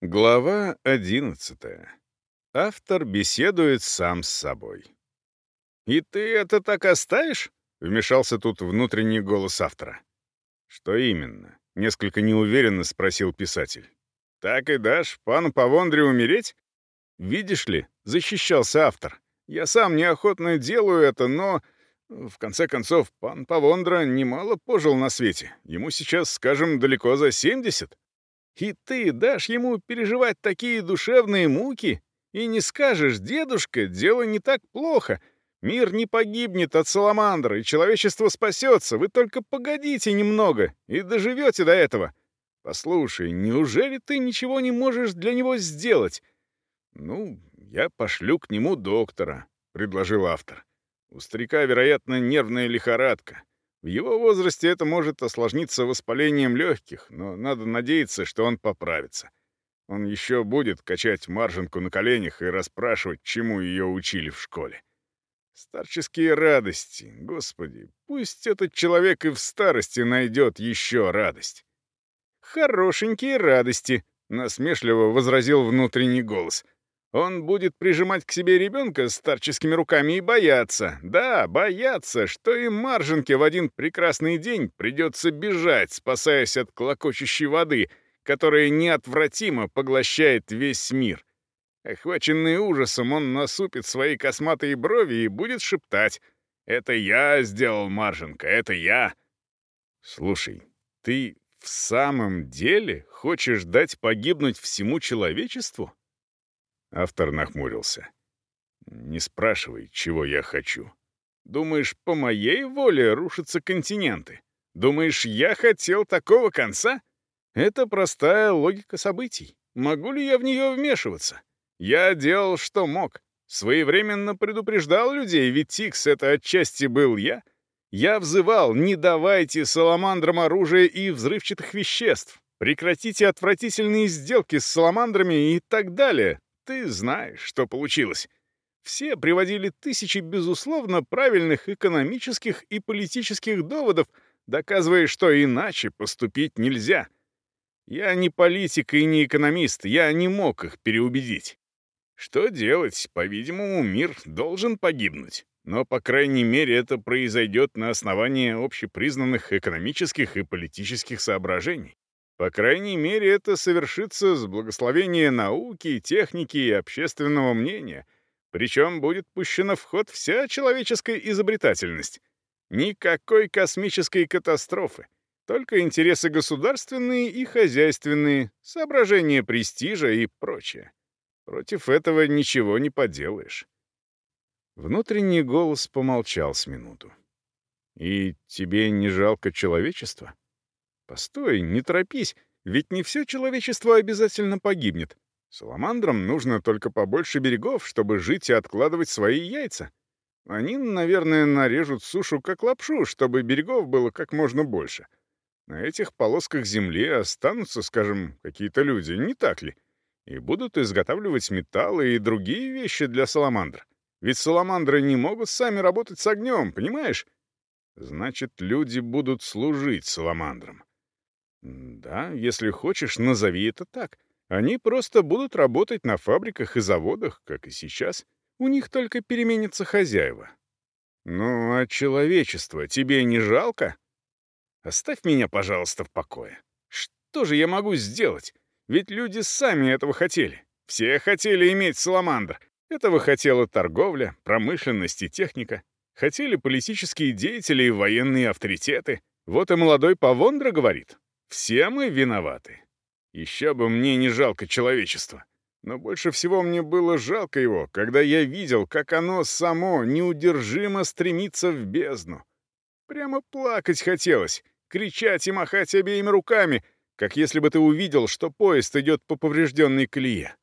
Глава 11. Автор беседует сам с собой. «И ты это так оставишь?» — вмешался тут внутренний голос автора. «Что именно?» — несколько неуверенно спросил писатель. «Так и дашь пану Павондре умереть?» «Видишь ли», — защищался автор, — «я сам неохотно делаю это, но...» В конце концов, пан Павондра немало пожил на свете. Ему сейчас, скажем, далеко за 70. И ты дашь ему переживать такие душевные муки? И не скажешь, дедушка, дело не так плохо. Мир не погибнет от саламандра, и человечество спасется. Вы только погодите немного и доживете до этого. Послушай, неужели ты ничего не можешь для него сделать? Ну, я пошлю к нему доктора, — предложил автор. У старика, вероятно, нервная лихорадка. В его возрасте это может осложниться воспалением легких, но надо надеяться, что он поправится. Он еще будет качать маржинку на коленях и расспрашивать, чему ее учили в школе. Старческие радости, господи, пусть этот человек и в старости найдет еще радость. «Хорошенькие радости», — насмешливо возразил внутренний голос — он будет прижимать к себе ребенка старческими руками и бояться, да, бояться, что и Маржинке в один прекрасный день придется бежать, спасаясь от клокочущей воды, которая неотвратимо поглощает весь мир. Охваченный ужасом, он насупит свои косматые брови и будет шептать «Это я сделал, Маржинка, это я!» «Слушай, ты в самом деле хочешь дать погибнуть всему человечеству?» Автор нахмурился. «Не спрашивай, чего я хочу. Думаешь, по моей воле рушатся континенты? Думаешь, я хотел такого конца? Это простая логика событий. Могу ли я в нее вмешиваться? Я делал, что мог. Своевременно предупреждал людей, ведь Тикс — это отчасти был я. Я взывал, не давайте саламандрам оружия и взрывчатых веществ. Прекратите отвратительные сделки с саламандрами и так далее. Ты знаешь, что получилось. Все приводили тысячи, безусловно, правильных экономических и политических доводов, доказывая, что иначе поступить нельзя. Я не политик и не экономист, я не мог их переубедить. Что делать? По-видимому, мир должен погибнуть. Но, по крайней мере, это произойдет на основании общепризнанных экономических и политических соображений. По крайней мере, это совершится с благословения науки, техники и общественного мнения, причем будет пущена в ход вся человеческая изобретательность. Никакой космической катастрофы, только интересы государственные и хозяйственные, соображения престижа и прочее. Против этого ничего не поделаешь. Внутренний голос помолчал с минуту. «И тебе не жалко человечества?» Постой, не торопись, ведь не все человечество обязательно погибнет. Саламандрам нужно только побольше берегов, чтобы жить и откладывать свои яйца. Они, наверное, нарежут сушу как лапшу, чтобы берегов было как можно больше. На этих полосках земли останутся, скажем, какие-то люди, не так ли? И будут изготавливать металлы и другие вещи для саламандр. Ведь саламандры не могут сами работать с огнем, понимаешь? Значит, люди будут служить саламандрам. Да, если хочешь, назови это так. Они просто будут работать на фабриках и заводах, как и сейчас. У них только переменятся хозяева. Ну, а человечество тебе не жалко? Оставь меня, пожалуйста, в покое. Что же я могу сделать? Ведь люди сами этого хотели. Все хотели иметь саламандр. Этого хотела торговля, промышленность и техника. Хотели политические деятели и военные авторитеты. Вот и молодой Павондра говорит, все мы виноваты. Еще бы мне не жалко человечества. Но больше всего мне было жалко его, когда я видел, как оно само неудержимо стремится в бездну. Прямо плакать хотелось, кричать и махать обеими руками, как если бы ты увидел, что поезд идет по поврежденной колее.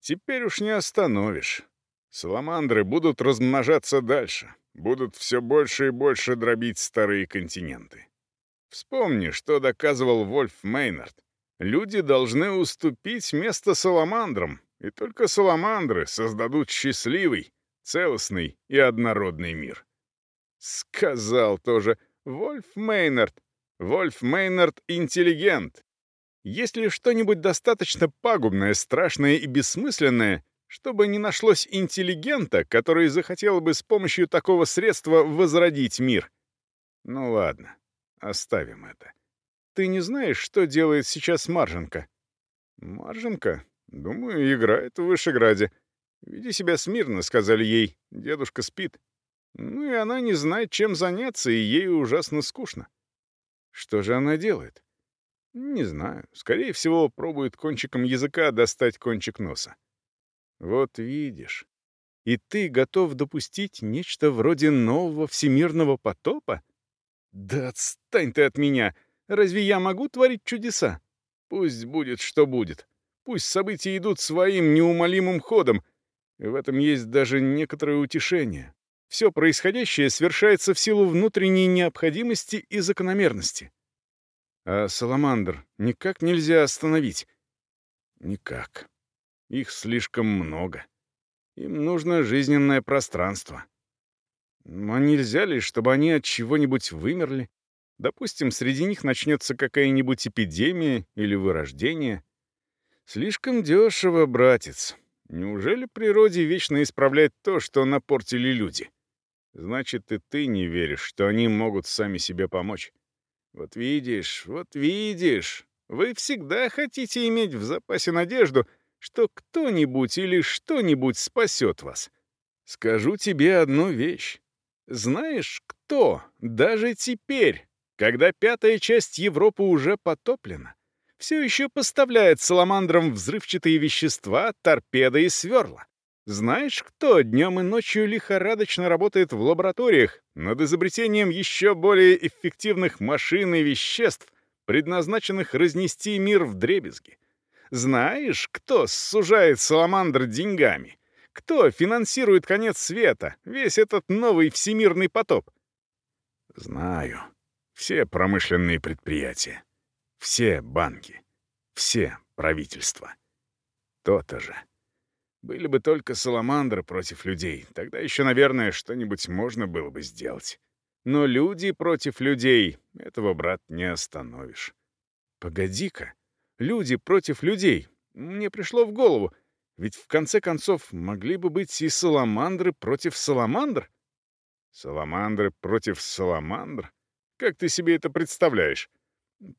Теперь уж не остановишь. Саламандры будут размножаться дальше, будут все больше и больше дробить старые континенты. Вспомни, что доказывал Вольф Мейнард. Люди должны уступить место саламандрам, и только саламандры создадут счастливый, целостный и однородный мир. Сказал тоже Вольф Мейнард. Вольф Мейнард — интеллигент. Есть ли что-нибудь достаточно пагубное, страшное и бессмысленное, чтобы не нашлось интеллигента, который захотел бы с помощью такого средства возродить мир? Ну ладно, оставим это. Ты не знаешь, что делает сейчас Марженко? Марженко? Думаю, играет в Вышеграде. «Веди себя смирно», — сказали ей. «Дедушка спит». Ну и она не знает, чем заняться, и ей ужасно скучно. Что же она делает? Не знаю. Скорее всего, пробует кончиком языка достать кончик носа. Вот видишь. И ты готов допустить нечто вроде нового всемирного потопа? Да отстань ты от меня! Разве я могу творить чудеса? Пусть будет, что будет. Пусть события идут своим неумолимым ходом, в этом есть даже некоторое утешение. Все происходящее совершается в силу внутренней необходимости и закономерности. А Саламандр никак нельзя остановить. Никак. Их слишком много. Им нужно жизненное пространство. А нельзя ли, чтобы они от чего-нибудь вымерли? Допустим, среди них начнется какая-нибудь эпидемия или вырождение. Слишком дешево, братец. Неужели природе вечно исправлять то, что напортили люди? Значит, и ты не веришь, что они могут сами себе помочь. Вот видишь, вот видишь. Вы всегда хотите иметь в запасе надежду, что кто-нибудь или что-нибудь спасет вас. Скажу тебе одну вещь. Знаешь, кто, даже теперь, когда пятая часть Европы уже потоплена, все еще поставляет саламандрам взрывчатые вещества, торпеды и сверла. Знаешь, кто днем и ночью лихорадочно работает в лабораториях над изобретением еще более эффективных машин и веществ, предназначенных разнести мир в дребезги? Знаешь, кто сужает саламандр деньгами? Кто финансирует конец света, весь этот новый всемирный потоп? Знаю. Все промышленные предприятия. Все банки, все правительства. То-то же. Были бы только саламандры против людей, тогда еще, наверное, что-нибудь можно было бы сделать. Но люди против людей — этого, брат, не остановишь. Погоди-ка, люди против людей. Мне пришло в голову, ведь в конце концов могли бы быть и саламандры против саламандр. Саламандры против саламандр? Как ты себе это представляешь?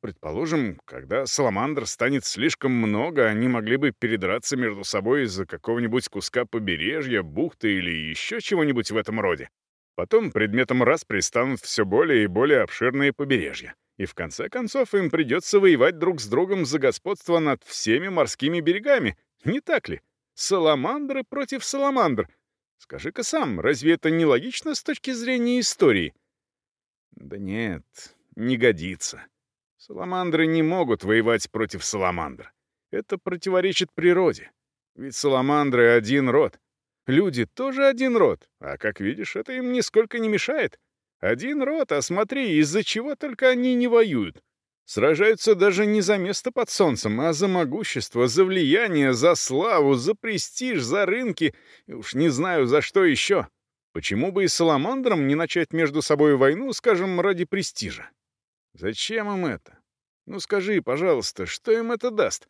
Предположим, когда саламандр станет слишком много, они могли бы передраться между собой из-за какого-нибудь куска побережья, бухты или еще чего-нибудь в этом роде. Потом предметом распри станут все более и более обширные побережья. И в конце концов им придется воевать друг с другом за господство над всеми морскими берегами, не так ли? Саламандры против саламандр. Скажи-ка сам, разве это не логично с точки зрения истории? Да нет, не годится. Саламандры не могут воевать против саламандр. Это противоречит природе. Ведь саламандры — один род. Люди тоже один род, а, как видишь, это им нисколько не мешает. Один род, а смотри, из-за чего только они не воюют. Сражаются даже не за место под солнцем, а за могущество, за влияние, за славу, за престиж, за рынки, и уж не знаю, за что еще. Почему бы и саламандрам не начать между собой войну, скажем, ради престижа? Зачем им это? Ну скажи, пожалуйста, что им это даст?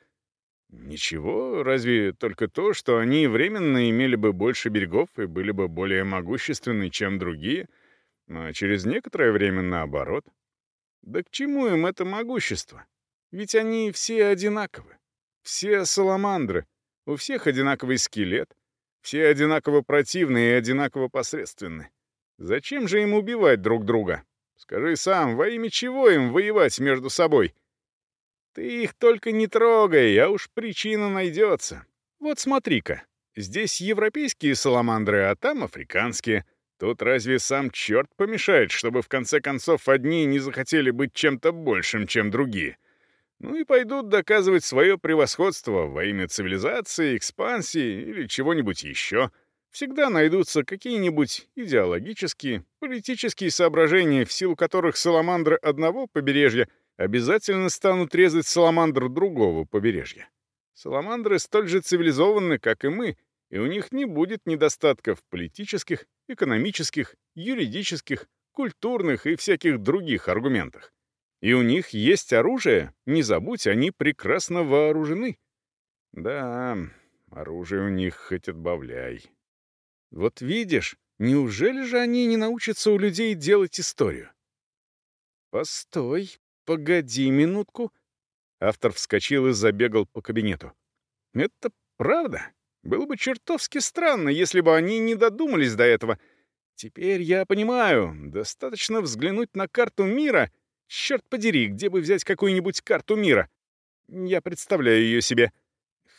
Ничего, разве только то, что они временно имели бы больше берегов и были бы более могущественны, чем другие, а через некоторое время наоборот. Да к чему им это могущество? Ведь они все одинаковы. Все саламандры. У всех одинаковый скелет. Все одинаково противные и одинаково посредственны. Зачем же им убивать друг друга? Скажи сам, во имя чего им воевать между собой? Ты их только не трогай, а уж причина найдется. Вот смотри-ка, здесь европейские саламандры, а там африканские. Тут разве сам черт помешает, чтобы в конце концов одни не захотели быть чем-то большим, чем другие? Ну и пойдут доказывать свое превосходство во имя цивилизации, экспансии или чего-нибудь еще. Всегда найдутся какие-нибудь идеологические, политические соображения, в силу которых саламандры одного побережья — обязательно станут резать саламандр другого побережья. Саламандры столь же цивилизованы, как и мы, и у них не будет недостатков политических, экономических, юридических, культурных и всяких других аргументах. И у них есть оружие, не забудь, они прекрасно вооружены. Да, оружие у них хоть отбавляй. Вот видишь, неужели же они не научатся у людей делать историю? Постой, погоди минутку. Автор вскочил и забегал по кабинету. Это правда? Было бы чертовски странно, если бы они не додумались до этого. Теперь я понимаю, достаточно взглянуть на карту мира. Черт подери, где бы взять какую-нибудь карту мира? Я представляю ее себе.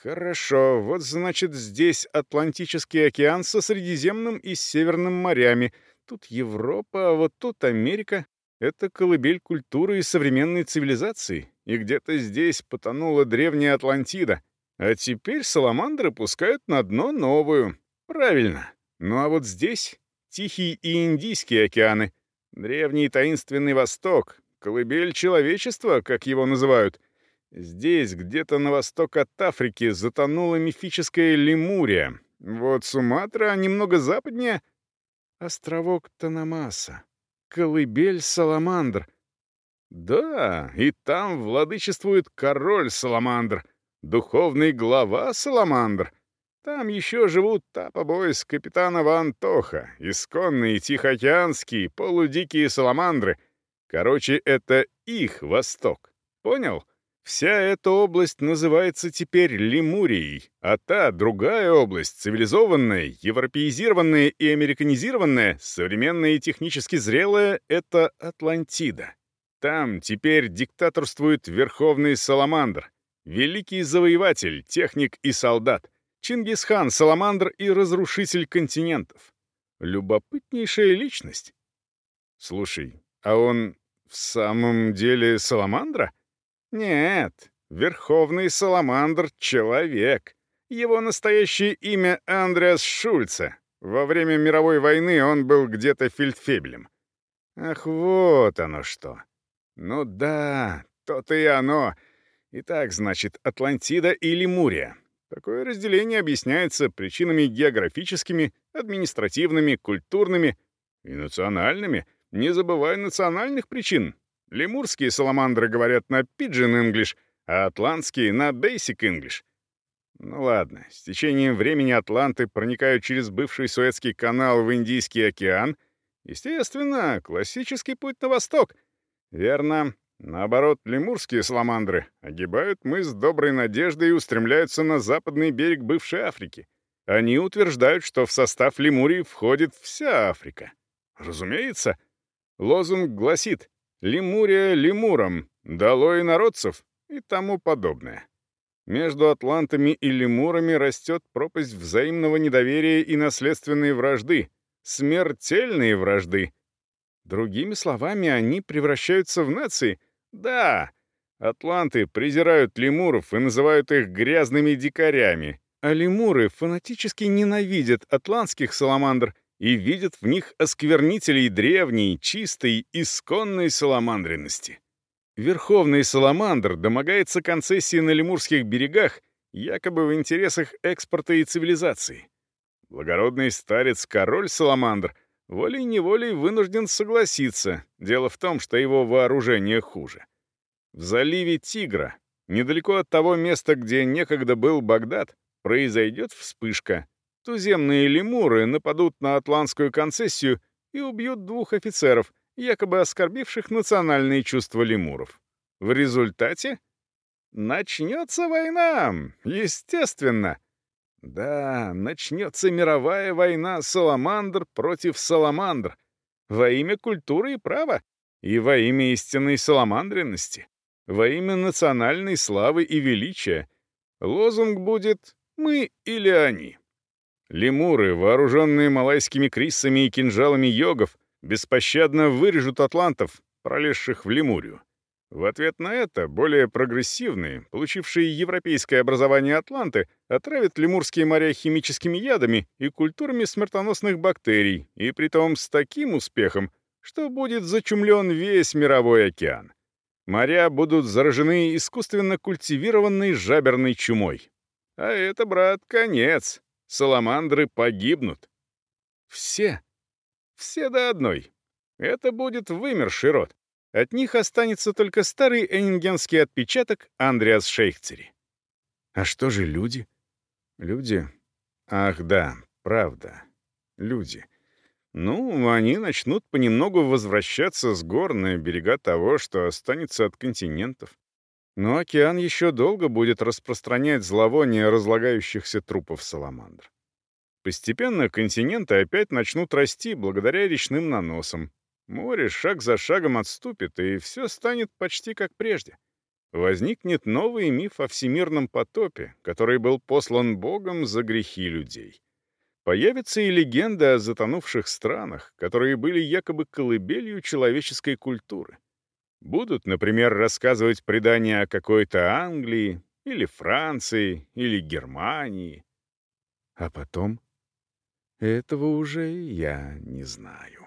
Хорошо, вот значит здесь Атлантический океан со Средиземным и Северным морями. Тут Европа, а вот тут Америка. Это колыбель культуры и современной цивилизации. И где-то здесь потонула древняя Атлантида. А теперь саламандры пускают на дно новую. Правильно. Ну а вот здесь Тихий и Индийский океаны. Древний таинственный Восток. Колыбель человечества, как его называют — Здесь, где-то на восток от Африки, затонула мифическая Лемурия. Вот Суматра, а немного западнее — островок Танамаса, колыбель Саламандр. Да, и там владычествует король Саламандр, духовный глава Саламандр. Там еще живут тапобойс капитана Ван Тоха, исконные тихоокеанские полудикие саламандры. Короче, это их восток. Понял? Вся эта область называется теперь Лемурией, а та, другая область, цивилизованная, европеизированная и американизированная, современная и технически зрелая — это Атлантида. Там теперь диктаторствует Верховный Саламандр, великий завоеватель, техник и солдат, Чингисхан, Саламандр и разрушитель континентов. Любопытнейшая личность. Слушай, а он в самом деле Саламандра? Нет, Верховный Саламандр — человек. Его настоящее имя Андреас Шульце. Во время мировой войны он был где-то фельдфебелем. Ах, вот оно что. Ну да, то-то и оно. Итак, значит, Атлантида и Лемурия. Такое разделение объясняется причинами географическими, административными, культурными и национальными. Не забывай национальных причин, Лемурские саламандры говорят на Pidgin English, а атлантские — на Basic English. Ну ладно, с течением времени атланты проникают через бывший Суэцкий канал в Индийский океан. Естественно, классический путь на восток. Верно. Наоборот, лемурские саламандры огибают мыс Доброй Надежды и устремляются на западный берег бывшей Африки. Они утверждают, что в состав Лемурии входит вся Африка. Разумеется. Лозунг гласит Лемурия лемуром, долой народцев и тому подобное. Между атлантами и лемурами растет пропасть взаимного недоверия и наследственной вражды, смертельные вражды. Другими словами, они превращаются в нации. Да, атланты презирают лемуров и называют их грязными дикарями, а лемуры фанатически ненавидят атлантских саламандр и видят в них осквернителей древней, чистой, исконной саламандренности. Верховный саламандр домогается концессии на лемурских берегах якобы в интересах экспорта и цивилизации. Благородный старец-король саламандр волей-неволей вынужден согласиться. Дело в том, что его вооружение хуже. В заливе Тигра, недалеко от того места, где некогда был Багдад, произойдет вспышка, Туземные лемуры нападут на атлантскую концессию и убьют двух офицеров, якобы оскорбивших национальные чувства лемуров. В результате начнется война, естественно. Да, начнется мировая война Саламандр против Саламандр во имя культуры и права и во имя истинной саламандренности, во имя национальной славы и величия. Лозунг будет «Мы или они». Лемуры, вооруженные малайскими крисами и кинжалами йогов, беспощадно вырежут атлантов, пролезших в Лемурию. В ответ на это более прогрессивные, получившие европейское образование атланты, отравят лемурские моря химическими ядами и культурами смертоносных бактерий, и притом с таким успехом, что будет зачумлен весь мировой океан. Моря будут заражены искусственно культивированной жаберной чумой. А это, брат, конец саламандры погибнут. Все. Все до одной. Это будет вымерший род. От них останется только старый энингенский отпечаток Андреас Шейхцери. А что же люди? Люди? Ах, да, правда. Люди. Ну, они начнут понемногу возвращаться с гор на берега того, что останется от континентов. Но океан еще долго будет распространять зловоние разлагающихся трупов саламандр. Постепенно континенты опять начнут расти благодаря речным наносам. Море шаг за шагом отступит, и все станет почти как прежде. Возникнет новый миф о всемирном потопе, который был послан Богом за грехи людей. Появятся и легенды о затонувших странах, которые были якобы колыбелью человеческой культуры. Будут, например, рассказывать предания о какой-то Англии, или Франции, или Германии. А потом этого уже я не знаю.